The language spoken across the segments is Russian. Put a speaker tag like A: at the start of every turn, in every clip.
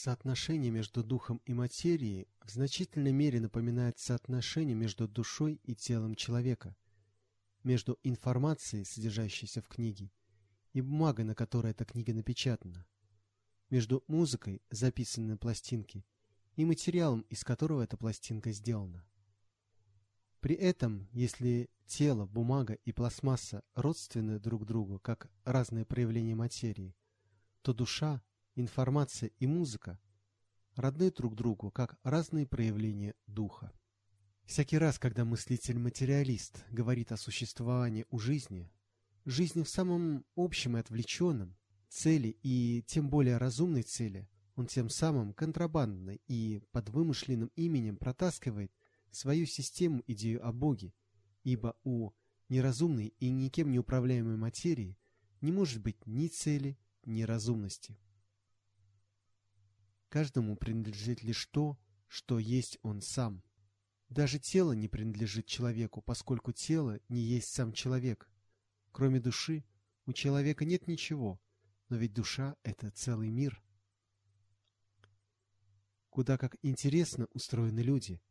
A: Соотношение между духом и материей в значительной мере напоминает соотношение между душой и телом человека, между информацией, содержащейся в книге, и бумагой, на которой эта книга напечатана, между музыкой, записанной на пластинке, и материалом, из которого эта пластинка сделана. При этом, если тело, бумага и пластмасса родственны друг другу как разные проявления материи, то душа, информация и музыка родны друг другу как разные проявления духа. Всякий раз, когда мыслитель-материалист говорит о существовании у жизни, жизни в самом общем и отвлеченном, цели и тем более разумной цели, он тем самым контрабандно и под вымышленным именем протаскивает свою систему идею о Боге, ибо у неразумной и никем не управляемой материи не может быть ни цели, ни разумности. Каждому принадлежит лишь то, что есть он сам. Даже тело не принадлежит человеку, поскольку тело не есть сам человек. Кроме души, у человека нет ничего, но ведь душа — это целый мир. Куда как интересно устроены люди.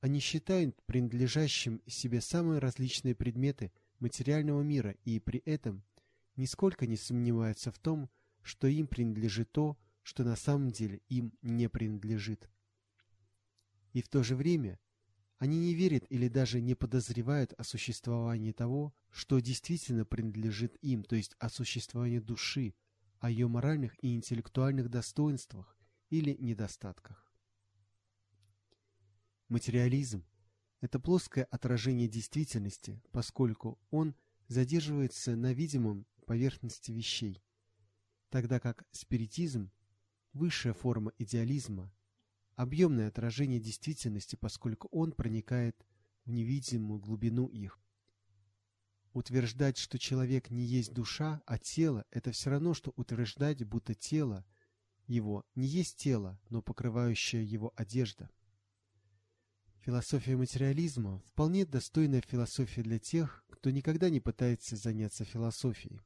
A: Они считают принадлежащим себе самые различные предметы материального мира и при этом нисколько не сомневаются в том, что им принадлежит то, что на самом деле им не принадлежит. И в то же время они не верят или даже не подозревают о существовании того, что действительно принадлежит им, то есть о существовании души, о ее моральных и интеллектуальных достоинствах или недостатках. Материализм – это плоское отражение действительности, поскольку он задерживается на видимом поверхности вещей, тогда как спиритизм высшая форма идеализма, объемное отражение действительности, поскольку он проникает в невидимую глубину их. Утверждать, что человек не есть душа, а тело, это все равно, что утверждать, будто тело его не есть тело, но покрывающая его одежда. Философия материализма – вполне достойная философия для тех, кто никогда не пытается заняться философией.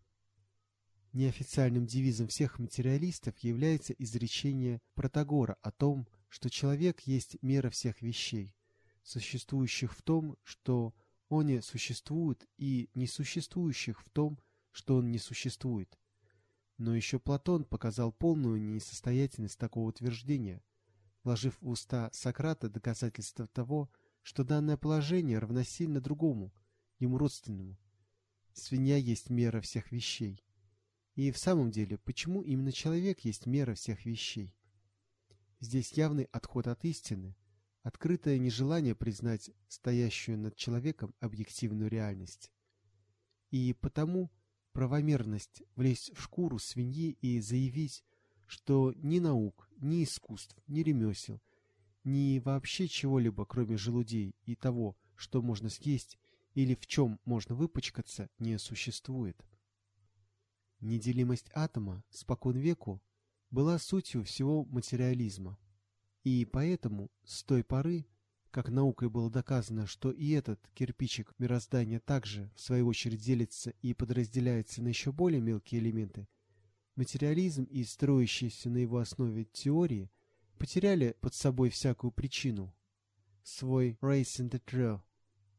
A: Неофициальным девизом всех материалистов является изречение Протагора о том, что человек есть мера всех вещей, существующих в том, что он не существует, и несуществующих в том, что он не существует. Но еще Платон показал полную несостоятельность такого утверждения, вложив в уста Сократа доказательство того, что данное положение равносильно другому, ему родственному. Свинья есть мера всех вещей. И в самом деле, почему именно человек есть мера всех вещей? Здесь явный отход от истины, открытое нежелание признать стоящую над человеком объективную реальность. И потому правомерность влезть в шкуру свиньи и заявить, что ни наук, ни искусств, ни ремесел, ни вообще чего-либо, кроме желудей и того, что можно съесть или в чем можно выпачкаться, не существует. Неделимость атома спокон веку была сутью всего материализма. И поэтому с той поры, как наукой было доказано, что и этот кирпичик мироздания также, в свою очередь, делится и подразделяется на еще более мелкие элементы, материализм и строящиеся на его основе теории потеряли под собой всякую причину, свой race in the trail,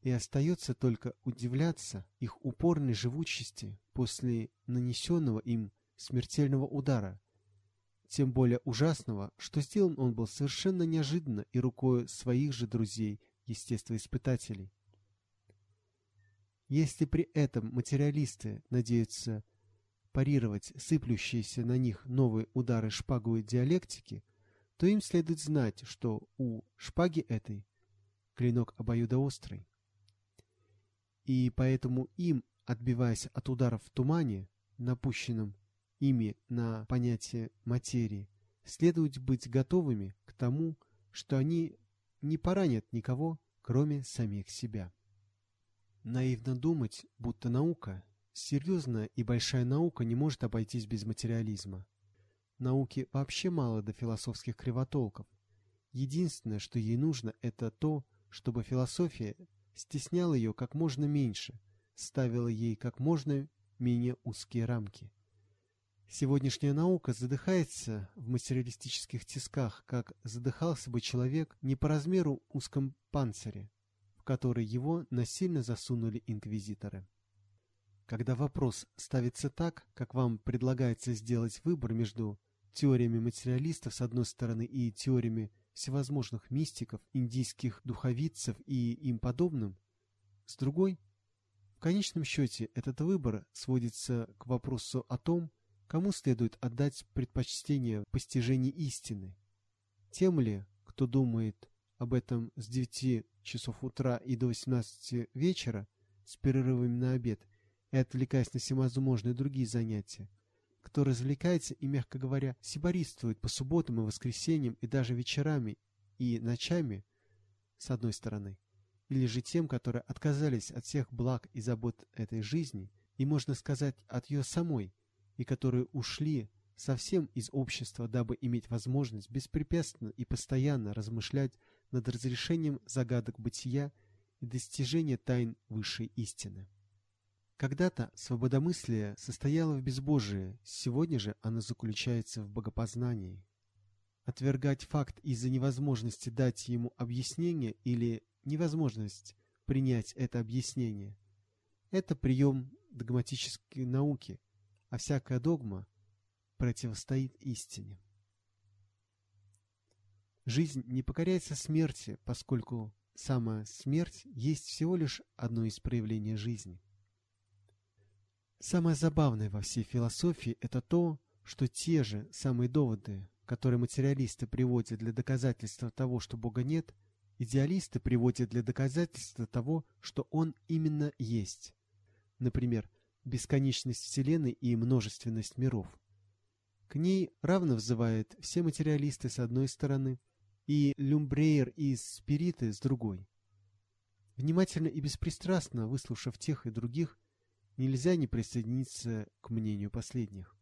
A: и остается только удивляться их упорной живучести после нанесенного им смертельного удара, тем более ужасного, что сделан он был совершенно неожиданно и рукой своих же друзей, естествоиспытателей. Если при этом материалисты надеются парировать сыплющиеся на них новые удары шпаговой диалектики, то им следует знать, что у шпаги этой клинок обоюдоострый и поэтому им, отбиваясь от ударов в тумане, напущенном ими на понятие материи, следует быть готовыми к тому, что они не поранят никого, кроме самих себя. Наивно думать, будто наука, серьезная и большая наука не может обойтись без материализма. Науке вообще мало до философских кривотолков. Единственное, что ей нужно, это то, чтобы философия стеснял ее как можно меньше, ставила ей как можно менее узкие рамки. Сегодняшняя наука задыхается в материалистических тисках, как задыхался бы человек не по размеру узком панцире, в который его насильно засунули инквизиторы. Когда вопрос ставится так, как вам предлагается сделать выбор между теориями материалистов с одной стороны и теориями всевозможных мистиков, индийских духовицев и им подобным, с другой, в конечном счете этот выбор сводится к вопросу о том, кому следует отдать предпочтение в постижении истины. Тем ли, кто думает об этом с 9 часов утра и до 18 вечера с перерывами на обед, и отвлекаясь на всевозможные другие занятия, кто развлекается и, мягко говоря, сибористствует по субботам и воскресеньям и даже вечерами и ночами, с одной стороны, или же тем, которые отказались от всех благ и забот этой жизни, и, можно сказать, от ее самой, и которые ушли совсем из общества, дабы иметь возможность беспрепятственно и постоянно размышлять над разрешением загадок бытия и достижения тайн высшей истины. Когда-то свободомыслие состояло в безбожии, сегодня же оно заключается в богопознании. Отвергать факт из-за невозможности дать ему объяснение или невозможность принять это объяснение – это прием догматической науки, а всякая догма противостоит истине. Жизнь не покоряется смерти, поскольку сама смерть есть всего лишь одно из проявлений жизни – Самое забавное во всей философии – это то, что те же самые доводы, которые материалисты приводят для доказательства того, что Бога нет, идеалисты приводят для доказательства того, что Он именно есть. Например, бесконечность Вселенной и множественность миров. К ней равно взывают все материалисты с одной стороны и Люмбрейер и Спириты с другой. Внимательно и беспристрастно выслушав тех и других, нельзя не присоединиться к мнению последних.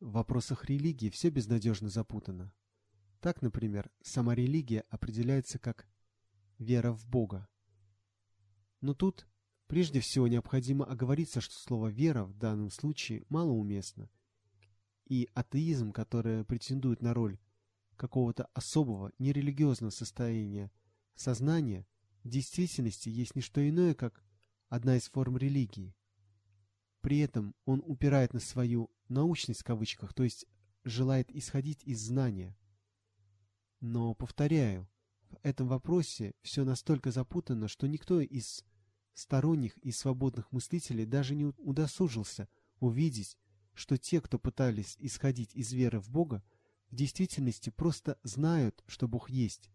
A: В вопросах религии все безнадежно запутано. Так, например, сама религия определяется как «вера в Бога». Но тут прежде всего необходимо оговориться, что слово «вера» в данном случае малоуместно, и атеизм, который претендует на роль какого-то особого нерелигиозного состояния сознания, в действительности есть не что иное, как одна из форм религии. При этом он упирает на свою «научность» в кавычках, то есть желает исходить из знания. Но, повторяю, в этом вопросе все настолько запутано, что никто из сторонних и свободных мыслителей даже не удосужился увидеть, что те, кто пытались исходить из веры в Бога, в действительности просто знают, что Бог есть,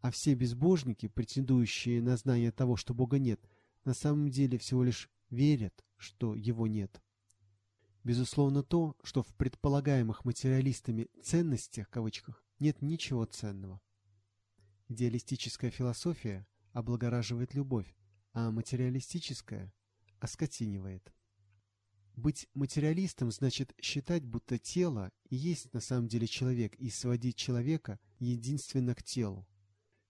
A: а все безбожники, претендующие на знание того, что Бога нет – на самом деле всего лишь верят, что его нет. Безусловно то, что в предполагаемых материалистами «ценностях» кавычках нет ничего ценного. Идеалистическая философия облагораживает любовь, а материалистическая оскотинивает. Быть материалистом значит считать, будто тело и есть на самом деле человек, и сводить человека единственно к телу.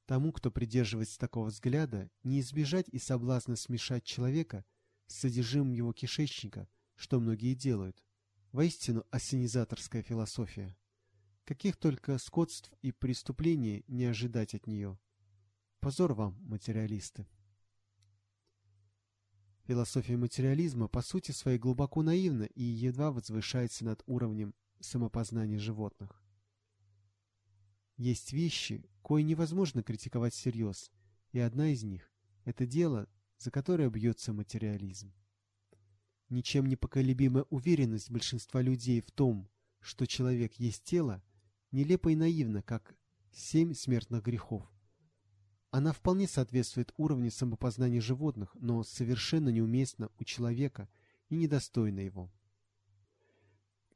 A: Тому, кто придерживается такого взгляда, не избежать и соблазна смешать человека с содержимым его кишечника, что многие делают. Воистину ассенизаторская философия. Каких только скотств и преступлений не ожидать от нее. Позор вам, материалисты. Философия материализма по сути своей глубоко наивна и едва возвышается над уровнем самопознания животных. Есть вещи, кое невозможно критиковать всерьез, и одна из них – это дело, за которое бьется материализм. Ничем не поколебимая уверенность большинства людей в том, что человек есть тело, нелепо и наивна, как семь смертных грехов. Она вполне соответствует уровню самопознания животных, но совершенно неуместна у человека и недостойна его.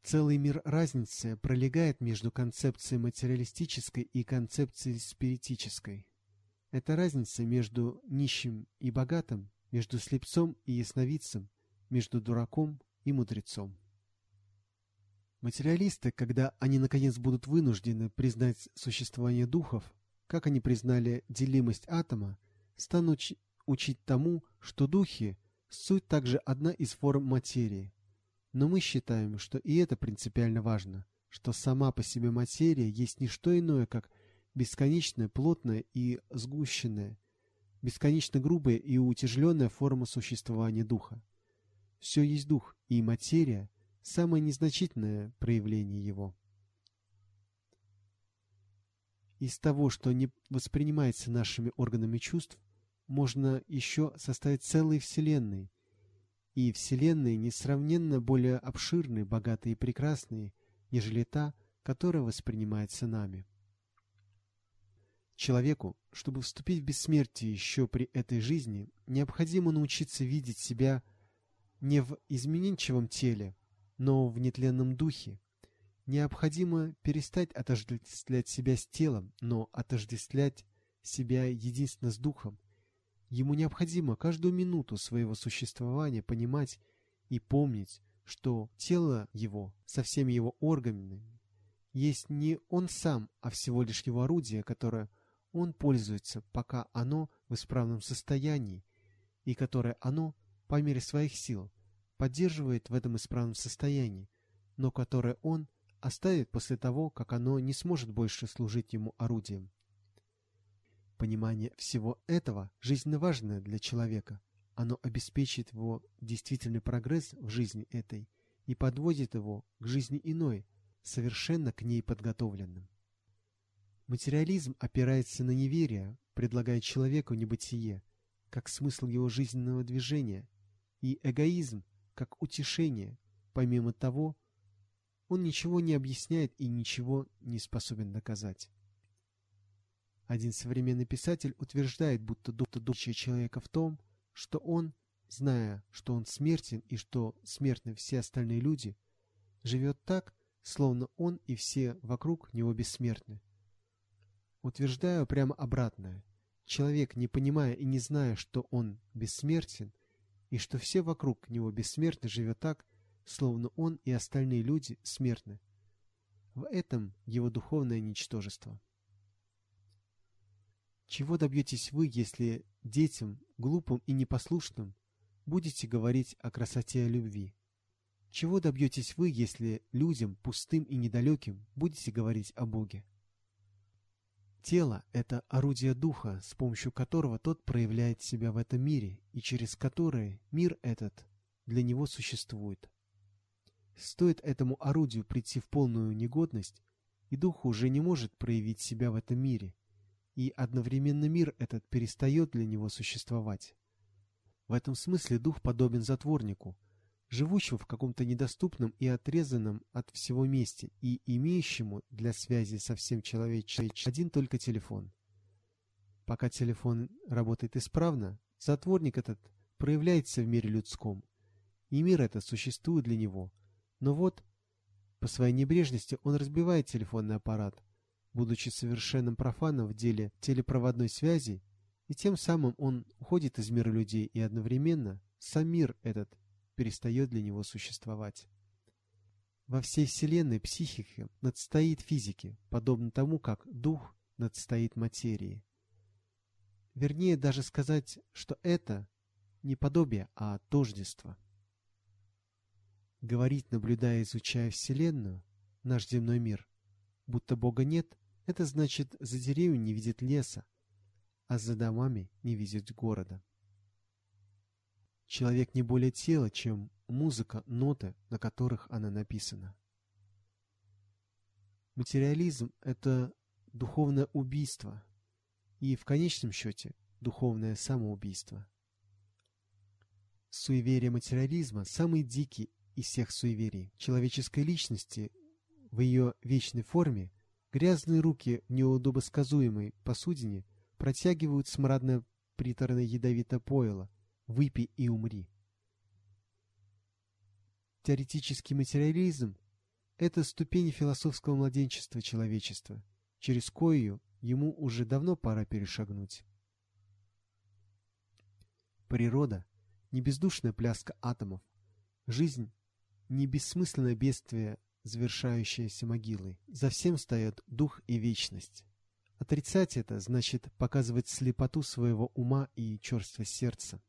A: Целый мир разницы пролегает между концепцией материалистической и концепцией спиритической. Это разница между нищим и богатым, между слепцом и ясновидцем, между дураком и мудрецом. Материалисты, когда они наконец будут вынуждены признать существование духов, как они признали делимость атома, станут учить тому, что духи – суть также одна из форм материи – Но мы считаем, что и это принципиально важно, что сама по себе материя есть не что иное, как бесконечная, плотная и сгущенная, бесконечно грубая и утяжеленная форма существования духа. Все есть дух, и материя – самое незначительное проявление его. Из того, что не воспринимается нашими органами чувств, можно еще составить целые вселенные, и вселенные несравненно более обширные, богатые и прекрасные, нежели та, которая воспринимается нами. Человеку, чтобы вступить в бессмертие еще при этой жизни, необходимо научиться видеть себя не в изменчивом теле, но в нетленном духе. Необходимо перестать отождествлять себя с телом, но отождествлять себя единственно с духом. Ему необходимо каждую минуту своего существования понимать и помнить, что тело его со всеми его органами есть не он сам, а всего лишь его орудие, которое он пользуется, пока оно в исправном состоянии, и которое оно, по мере своих сил, поддерживает в этом исправном состоянии, но которое он оставит после того, как оно не сможет больше служить ему орудием. Понимание всего этого жизненно важно для человека. Оно обеспечит его действительный прогресс в жизни этой и подводит его к жизни иной, совершенно к ней подготовленным. Материализм опирается на неверие, предлагая человеку небытие, как смысл его жизненного движения, и эгоизм, как утешение. Помимо того, он ничего не объясняет и ничего не способен доказать. Один современный писатель утверждает, будто духовное человека в том, что он, зная, что он смертен и что смертны все остальные люди, живет так, словно он и все вокруг него бессмертны. Утверждаю прямо обратное. Человек, не понимая и не зная, что он бессмертен, и что все вокруг него бессмертны, живет так, словно он и остальные люди смертны. В этом его духовное ничтожество. Чего добьетесь вы, если детям, глупым и непослушным, будете говорить о красоте любви? Чего добьетесь вы, если людям, пустым и недалеким, будете говорить о Боге? Тело – это орудие духа, с помощью которого тот проявляет себя в этом мире и через которое мир этот для него существует. Стоит этому орудию прийти в полную негодность, и дух уже не может проявить себя в этом мире, и одновременно мир этот перестает для него существовать. В этом смысле дух подобен затворнику – живущего в каком-то недоступном и отрезанном от всего месте и имеющему для связи со всем человечеством один только телефон. Пока телефон работает исправно, затворник этот проявляется в мире людском, и мир этот существует для него. Но вот, по своей небрежности он разбивает телефонный аппарат, будучи совершенным профаном в деле телепроводной связи, и тем самым он уходит из мира людей, и одновременно сам мир этот перестает для него существовать. Во всей Вселенной психика надстоит физике, подобно тому, как дух надстоит материи. Вернее даже сказать, что это не подобие, а тождество. Говорить, наблюдая изучая Вселенную, наш земной мир, будто Бога нет, это значит, за деревьями не видит леса, а за домами не видит города. Человек не более тело, чем музыка, ноты, на которых она написана. Материализм – это духовное убийство и, в конечном счете, духовное самоубийство. Суеверие материализма – самый дикий из всех суеверий человеческой личности в ее вечной форме грязные руки неудобосказуемой посудине протягивают смрадное приторное ядовито пойло, выпей и умри. Теоретический материализм – это ступень философского младенчества человечества, через кою ему уже давно пора перешагнуть. Природа – не бездушная пляска атомов, жизнь – не бессмысленное бедствие, завершающееся могилой. За всем стоят дух и вечность. Отрицать это значит показывать слепоту своего ума и черство сердца.